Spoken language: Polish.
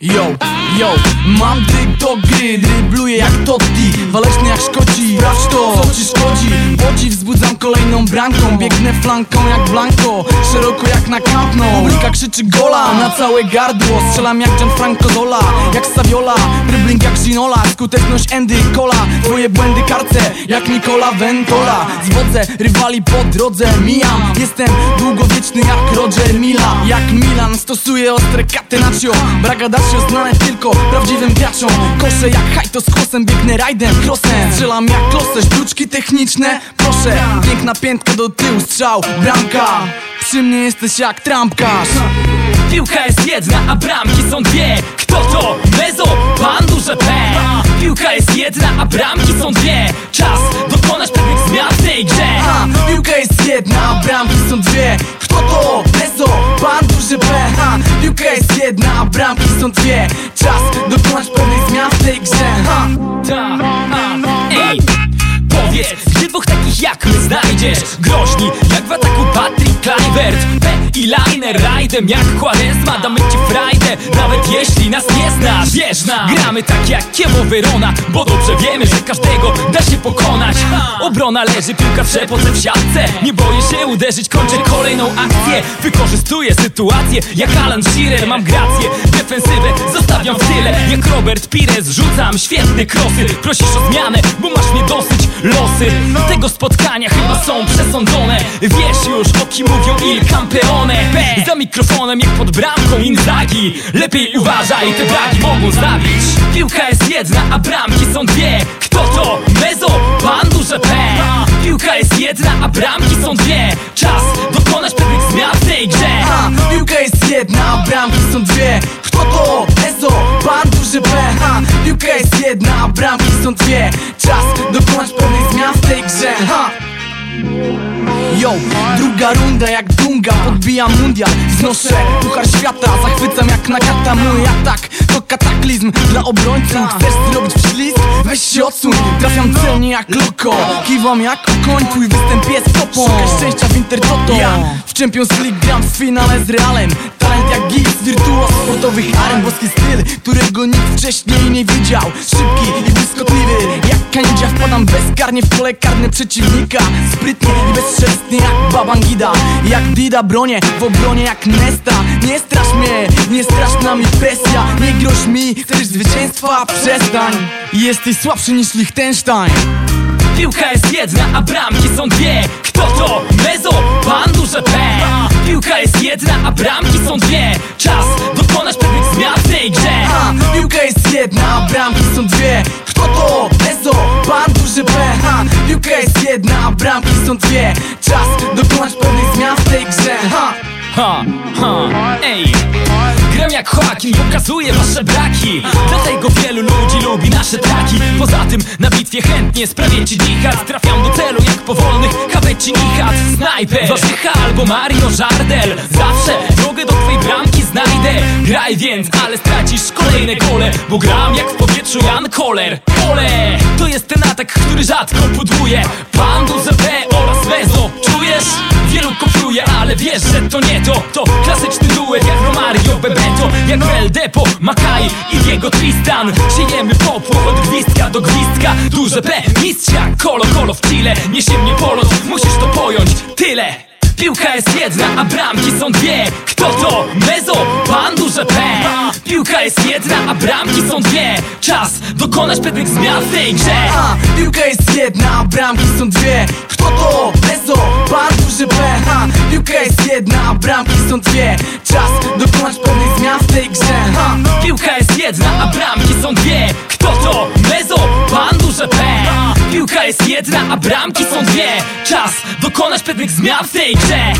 Yo, yo, mam tyk do gry, drybluję jak Totti. Waleczny jak Szkoci, sprawdź to, co ci szkodzi. Podziw wzbudzam kolejną bramką Biegnę flanką jak Blanco, szeroko jak na Nou Publika krzyczy gola na całe gardło. Strzelam jak Gianfranco Zola, jak Saviola. Dribbling jak Ginola, skuteczność Andy Cola. Twoje błędy karce, jak Nicola Ventola. Zwodzę rywali po drodze, mijam. Jestem długowieczny jak Roger Mila. Jak Milan, stosuję ostre katy nacio Braga Dacio znane tylko prawdziwym graczom. Kosze jak hajto z kłosem, biegnę rajdem, crossem Strzelam jak klosę, sztuczki techniczne Proszę, piękna piętka do tyłu, strzał, bramka. Przy mnie jesteś jak trampkarz. Piłka jest jedna, a bramki są dwie. Kto to? Mezo, pan duże P. Piłka jest jedna, a bramki są dwie. Czas dokonać pewnych zmian 50 wie Czas dokonać pewnych zmian w tej grze. Ha, ta, a, ej! Powiedz, gdzie dwóch takich jak mnie znajdziesz? Groźni, jak w ataku Patrick Kluivert i Liner, rajdem jak Quaresma Damy ci frajdę, nawet jeśli nas nie znasz Wiesz gramy tak jak Kiewo Verona Bo dobrze wiemy, że każdego da się pokonać. Obrona leży, piłka w przepoce w siatce. Nie boję się uderzyć, kończę kolejną akcję. Wykorzystuję sytuację, jak Alan Shearer Mam grację, defensywę zostawiam w tyle Jak Robert Pires, rzucam świetne krosy Prosisz o zmianę, bo masz mnie dosyć Losy tego spotkania chyba są przesądzone. Wiesz już o kim mówią Il Campeone Za mikrofonem jak pod bramką Inzaghi. Lepiej uważaj, te braki mogą zabić. Piłka jest jedna, a bramki są dwie. Kto to? Mezo, pan duże P. Piłka jest jedna, a bramki są dwie. Czas dokonać pewnych zmian w tej grze. Ha, Piłka jest jedna, a bramki są dwie. Kto to? Ezo, pan duży P. Piłka jest jedna, a bramki są dwie. Czas dokonać pewnych Yo, druga runda jak dunga Podbijam mundial, wznoszę puchar świata Zachwycam jak na kata. Mój atak to kataklizm dla obrońców. Chcesz zrobić wślizg? Weź się odsuń. Trafiam celnie jak loko Kiwam jak koń, twój występ jest topą. Szukaj szczęścia w Intertoto. Ja w Champions League gram w finale z Realem sportowych aren Boski styl, którego nikt wcześniej nie widział. Szybki i błyskotliwy Jak kanidzia wpadam bezkarnie w pole karne przeciwnika. Sprytnie i bezszelstnie jak Babangida Jak Dida bronię, w obronie jak Nesta. Nie strasz mnie, nie strasz nami presja. Nie groź mi, chcesz zwycięstwa? Przestań. Jesteś słabszy niż Liechtenstein Piłka jest jedna, a bramki są dwie. Kto to? Mezo, pan duże P. Piłka jest jedna, a bramki są dwie. Czas bramki są dwie. Kto to? Ezo, pan duży P. Ha, Piłka jest jedna, a bramki są dwie. Czas dokonać pewnych zmian w tej grze. Ha. Ha, ha, ej. Gram jak Joaquin, pokazuję wasze braki. Dlatego wielu ludzi lubi nasze traki. Poza tym na bitwie chętnie sprawię ci dichat Trafiam do celu jak powolnych Haweci Nichat Snajper, Waszycha albo Mario Żardel. Zawsze drogę do twojej bramki znajdę Graj więc, ale stracisz kolejne gole Bo gram jak w powietrzu Jan Koller Ole, to jest ten atak, który rzadko pudłuje Pan P oraz Mezo Czujesz? Wielu kopiuje, ale wiesz, że to nie to. To klasyczny duet jak Romario Bebeto Jak Bel Depo, Makai i Diego Tristan. Siejemy popłoch od gwizdka do gwizdka. Duże P, mistrza, kolo kolo w Chile. Niesie mnie polot, musisz to pojąć, tyle Piłka jest jedna, a bramki są dwie. Kto to? Mezo, pan duże P. Piłka jest jedna, a bramki są dwie. Czas dokonać pewnych zmian w tej grze. Piłka jest jedna, a bramki są dwie. Kto to? Ezo, pan duży ha, Piłka jest jedna, a bramki są dwie. Czas dokonać pewnych zmian w tej grze ha. Piłka jest jedna, a bramki są dwie. Kto to? Mezo, pan duże P. Piłka jest jedna, a bramki są dwie. Czas dokonać pewnych zmian w tej grze